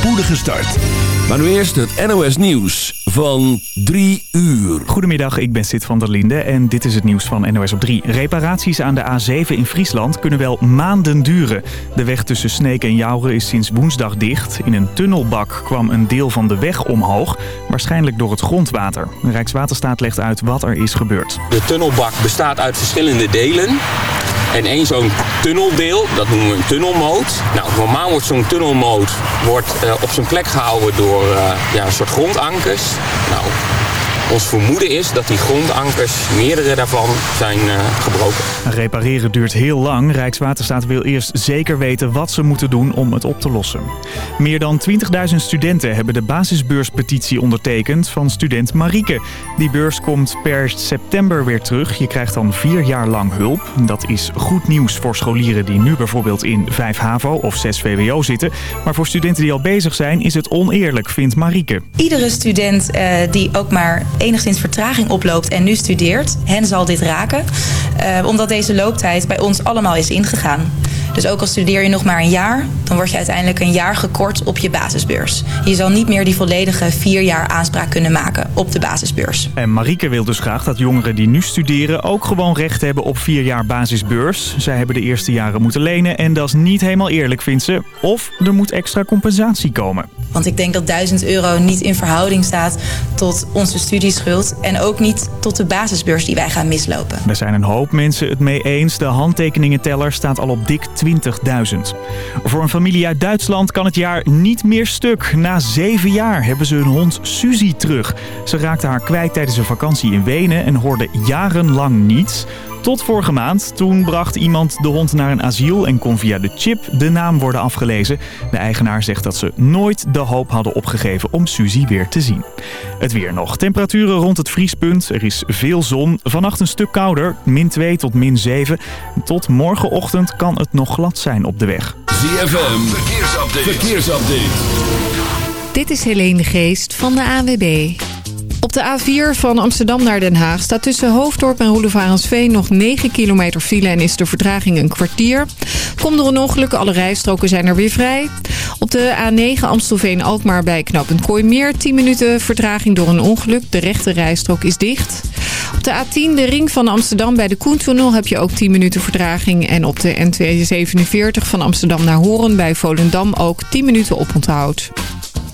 spoedige start. Maar nu eerst het NOS Nieuws van 3 uur. Goedemiddag, ik ben Sid van der Linde en dit is het nieuws van NOS op 3. Reparaties aan de A7 in Friesland kunnen wel maanden duren. De weg tussen Sneek en Jouren is sinds woensdag dicht. In een tunnelbak kwam een deel van de weg omhoog, waarschijnlijk door het grondwater. Rijkswaterstaat legt uit wat er is gebeurd. De tunnelbak bestaat uit verschillende delen. En één zo'n tunneldeel, dat noemen we een tunnelmoot. Nou, normaal wordt zo'n tunnelmoot wordt, uh, op zijn plek gehouden door uh, ja, een soort grondankers. Nou, ons vermoeden is dat die grondankers, meerdere daarvan, zijn uh, gebroken. Repareren duurt heel lang. Rijkswaterstaat wil eerst zeker weten wat ze moeten doen om het op te lossen. Meer dan 20.000 studenten hebben de basisbeurspetitie ondertekend van student Marieke. Die beurs komt per september weer terug. Je krijgt dan vier jaar lang hulp. Dat is goed nieuws voor scholieren die nu bijvoorbeeld in 5 HAVO of 6 VWO zitten. Maar voor studenten die al bezig zijn is het oneerlijk, vindt Marieke. Iedere student uh, die ook maar enigszins vertraging oploopt en nu studeert, hen zal dit raken. Uh, omdat deze looptijd bij ons allemaal is ingegaan. Dus ook al studeer je nog maar een jaar, dan word je uiteindelijk een jaar gekort op je basisbeurs. Je zal niet meer die volledige vier jaar aanspraak kunnen maken op de basisbeurs. En Marieke wil dus graag dat jongeren die nu studeren ook gewoon recht hebben op vier jaar basisbeurs. Zij hebben de eerste jaren moeten lenen en dat is niet helemaal eerlijk, vindt ze. Of er moet extra compensatie komen. Want ik denk dat 1000 euro niet in verhouding staat tot onze studieschuld en ook niet tot de basisbeurs die wij gaan mislopen. Er zijn een hoop mensen het mee eens. De handtekeningenteller staat al op dik 20.000. Voor een familie uit Duitsland kan het jaar niet meer stuk. Na zeven jaar hebben ze hun hond Suzy terug. Ze raakte haar kwijt tijdens een vakantie in Wenen en hoorde jarenlang niets. Tot vorige maand. Toen bracht iemand de hond naar een asiel en kon via de chip de naam worden afgelezen. De eigenaar zegt dat ze nooit de hoop hadden opgegeven om Suzy weer te zien. Het weer nog. Temperaturen rond het vriespunt. Er is veel zon. Vannacht een stuk kouder. Min 2 tot min 7. Tot morgenochtend kan het nog glad zijn op de weg. ZFM. Verkeersupdate. Verkeersupdate. Dit is Helene Geest van de AWB. Op de A4 van Amsterdam naar Den Haag staat tussen Hoofddorp en Roelevarensveen nog 9 kilometer file en is de vertraging een kwartier. Komt door een ongeluk, alle rijstroken zijn er weer vrij. Op de A9 Amstelveen-Alkmaar bij knooppunt Kooimeer 10 minuten vertraging door een ongeluk. De rechte rijstrook is dicht. Op de A10 de ring van Amsterdam bij de Koentunnel heb je ook 10 minuten vertraging. En op de N247 van Amsterdam naar Horen bij Volendam ook 10 minuten oponthoud.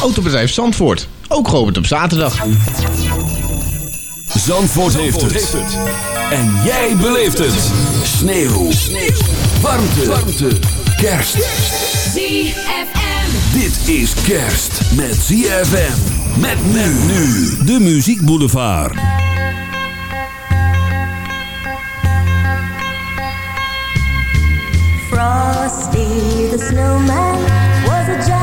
Autobedrijf Zandvoort. Ook geopend op zaterdag. Zandvoort, heeft, het. En jij beleeft het. Sneeuw. Sneeuw. Warmte. Warmte. Kerst. ZFM. Dit is kerst met ZFM. Met men nu. De Muziek Boulevard. Frosty the snowman was a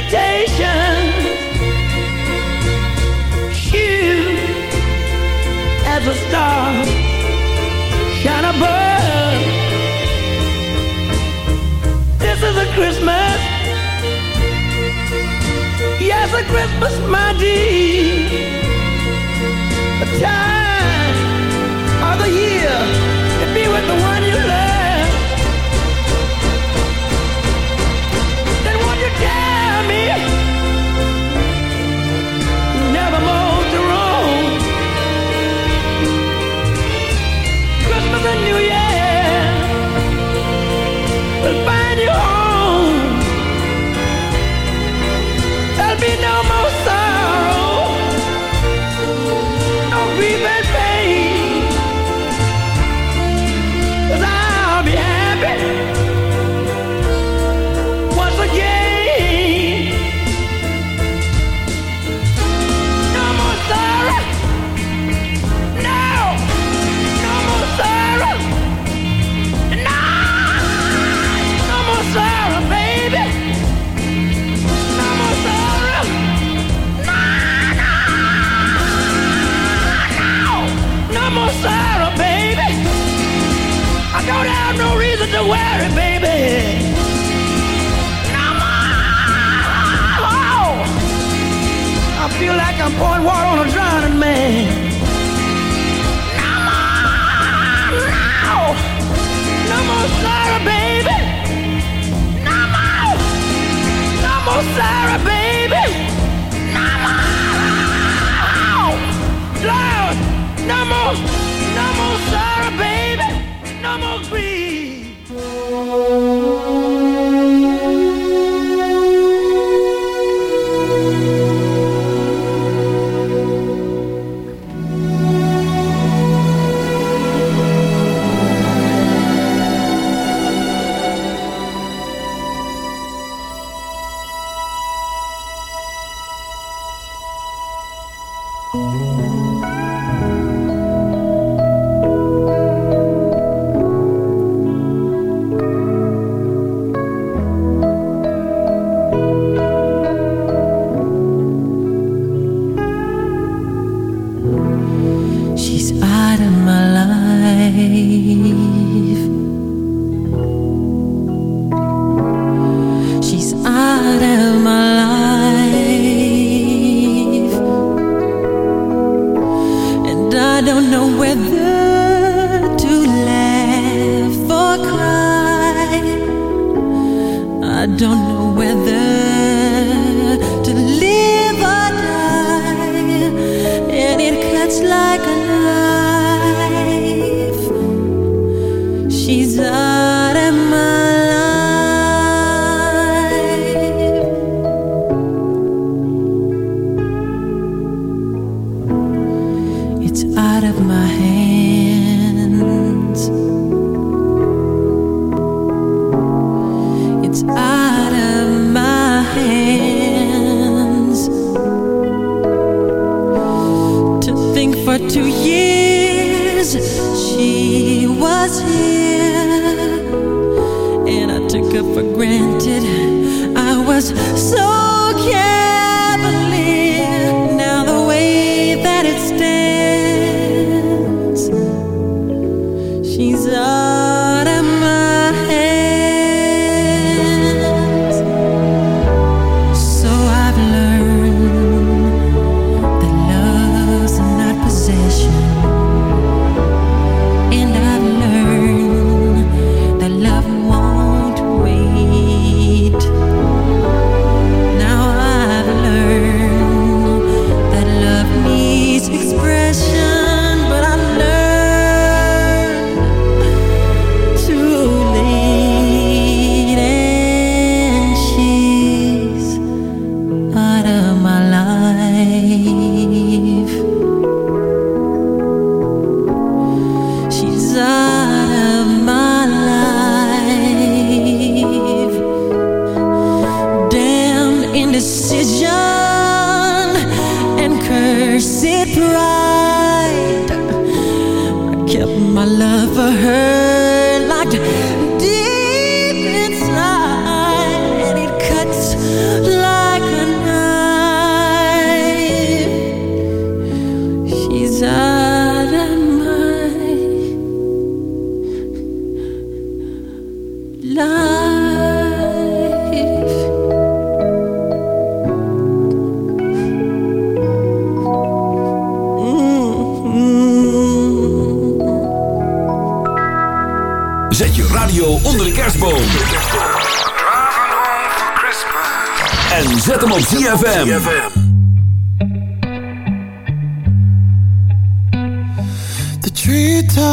invitation. You, as a star, shine above. This is a Christmas. Yes, a Christmas, my dear. A time of the year to be with the one you love. I'm pouring water on a drowning man. No more, no, no more sorrow, baby. No more, no more sorrow, baby. No more, Lord, no more.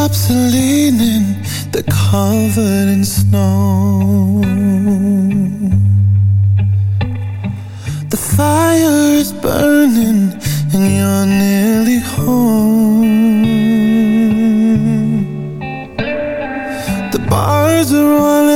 obsolete and they're covered in snow. The fire is burning and you're nearly home. The bars are on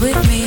with me.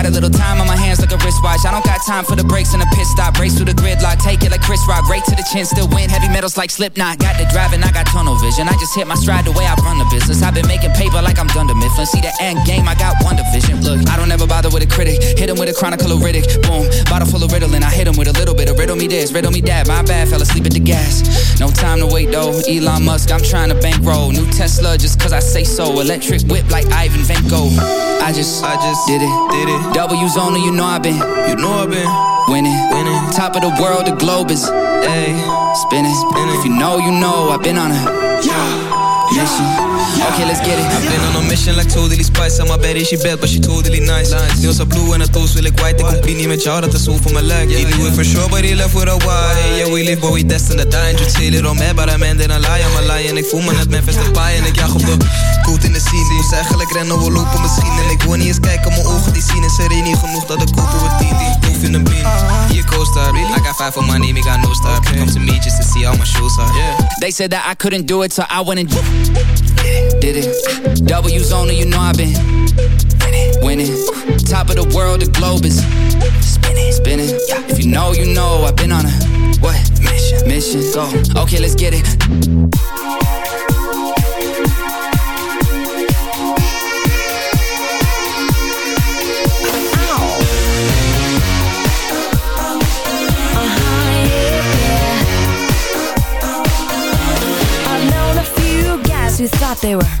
Wristwatch. I don't got time for the breaks and the pit stop. Race through the gridlock, take it like Chris Rock. Right to the chin, still win. Heavy metals like Slipknot. Got the driving, I got tunnel vision. I just hit my stride the way I run the business. I've been making paper like I'm Dunder Mifflin. See the end game, I got one division. Look, I don't ever bother with a critic. Hit him with a chronicle of Riddick. Boom, bottle full of Ritalin. I hit him with a little bit of riddle me this, riddle me that. My bad, fell asleep at the gas. No time to wait though. Elon Musk, I'm trying to bankroll. New Tesla just cause I say so. Electric whip like Ivan Vanko. I just, I just did it, did it. W's only, you know I've been, you know I've been winning, winning. Top of the world, the globe is, ayy, spinning, spinning. If you know, you know, I've been on a mission. Okay, let's get it. I've been on a mission like totally spice. En mijn bed is je bed, but she totally nice. Deels are blue en het toast wil ik white Ik compie niet met jou, dat is zo voor mijn lijk He do it for sure, but he left with a why. Yeah, we live, but we destined to die. And you say it on me, but I'm ending a lie. I'm a lie en ik voel me net Memphis Depay En ik jag op de coat in de scene. Moest eigenlijk rennen, we lopen misschien. En ik wil niet eens kijken, mijn ogen die zien. Is er één niet genoeg dat ik kopen we tien. Die proef in een beam Hier co-star, really? I got five for my name, ik got no star. Come to me just to see how my shoes are. Yeah. They said that I couldn't do it, so I went and W it. W's only, you know I've been winning. Top of the world, the globe is spinning, spinning. If you know, you know I've been on a what mission? Mission. Go. Okay, let's get it. who thought they were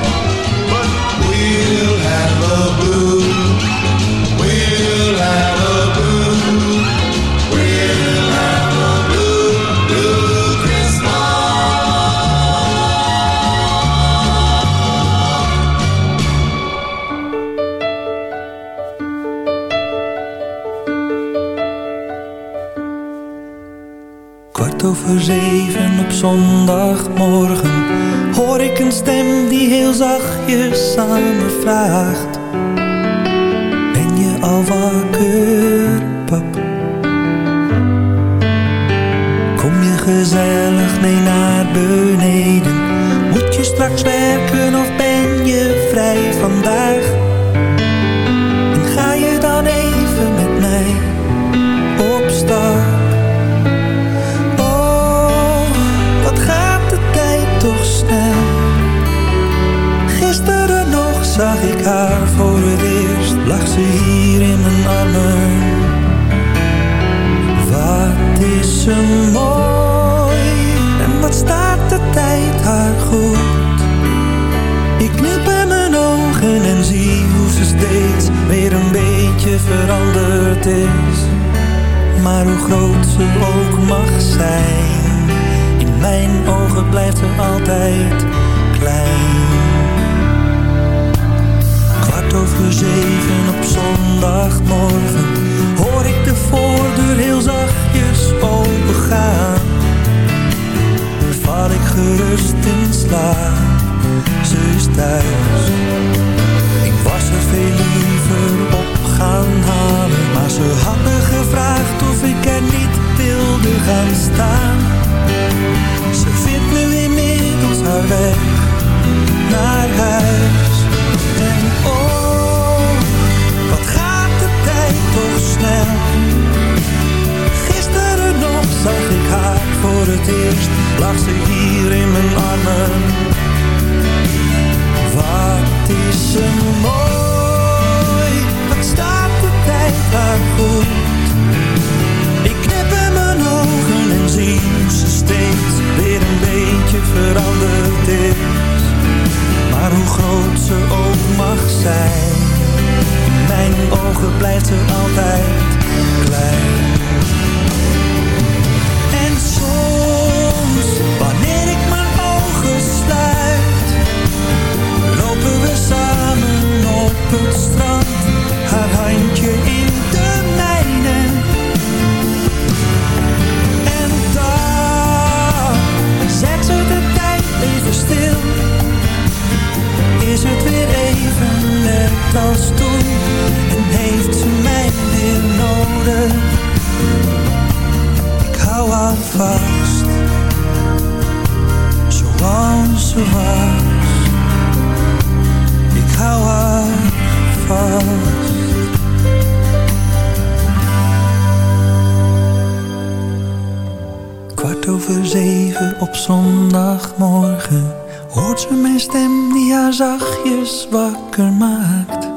Haar zachtjes wakker maakt.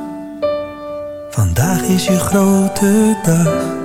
Vandaag is je grote dag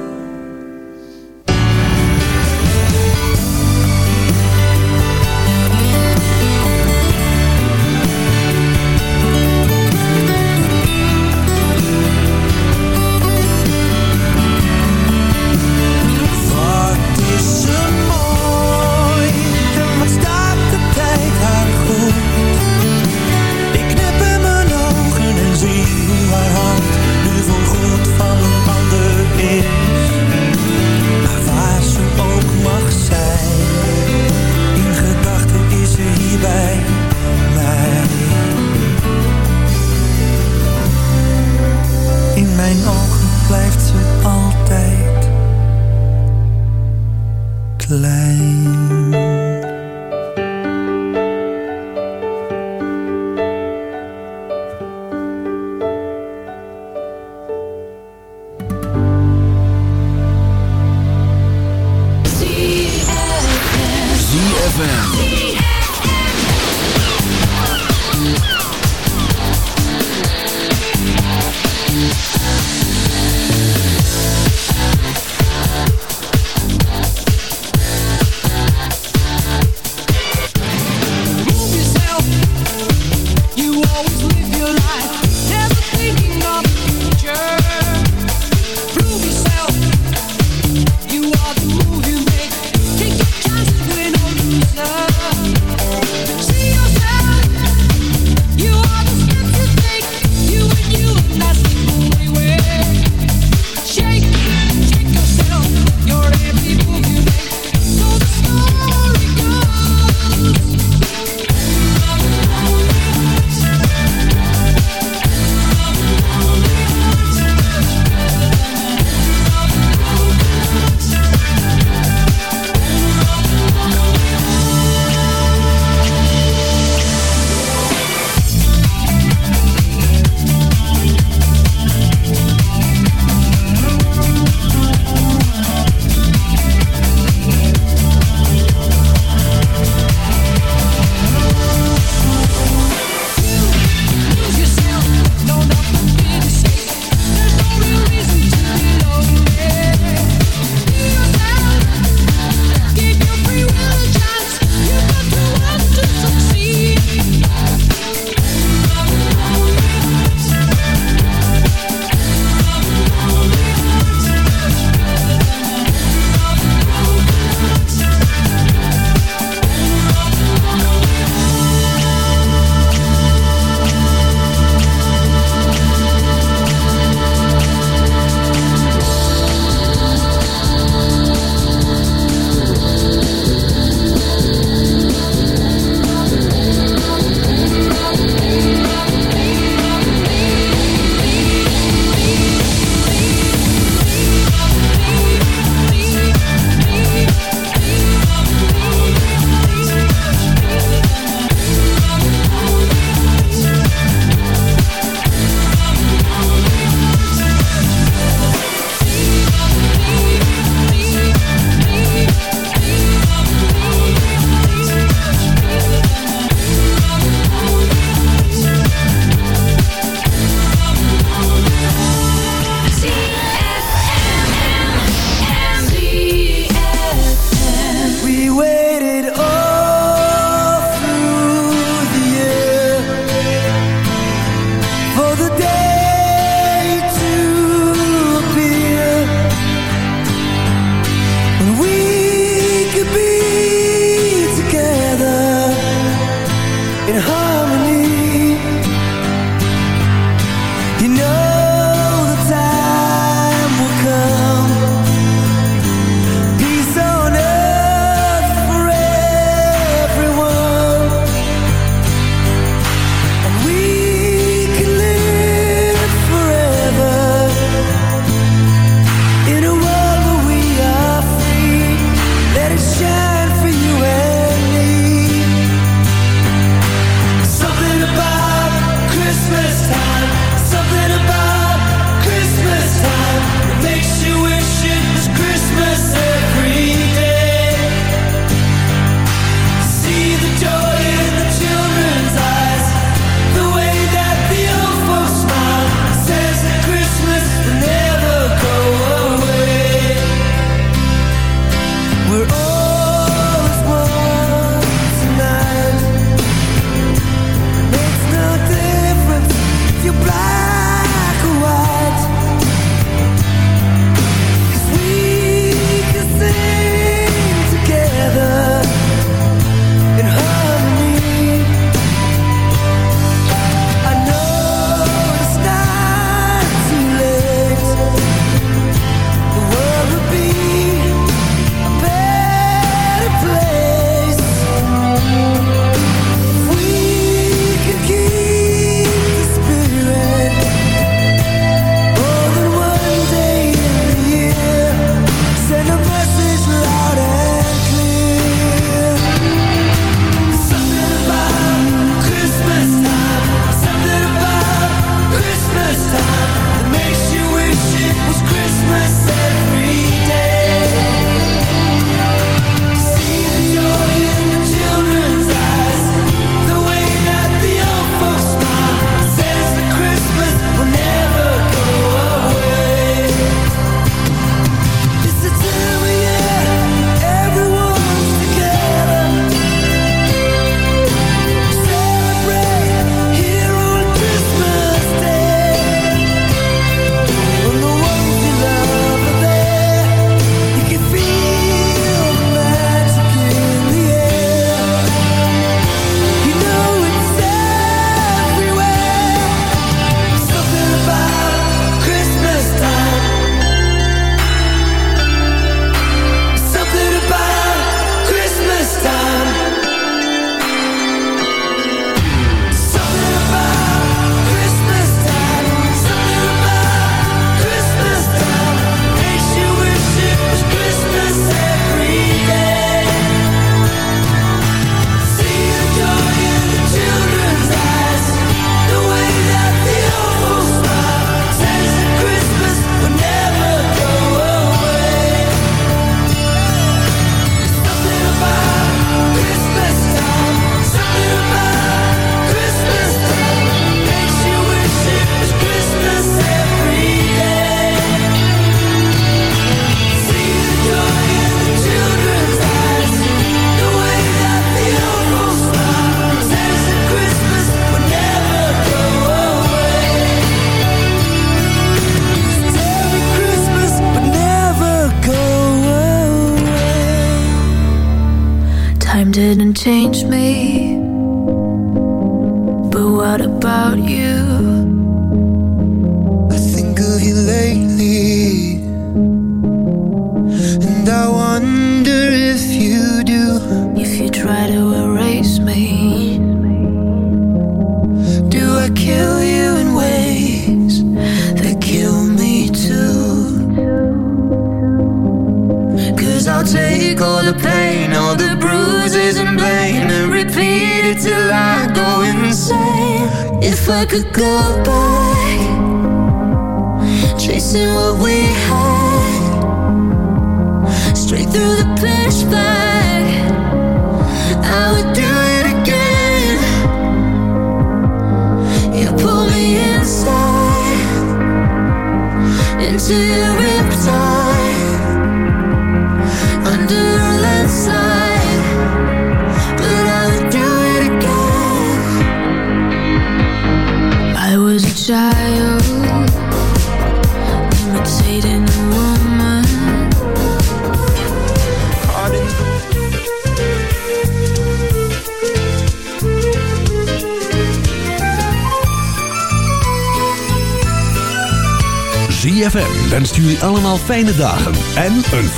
allemaal fijne dagen en een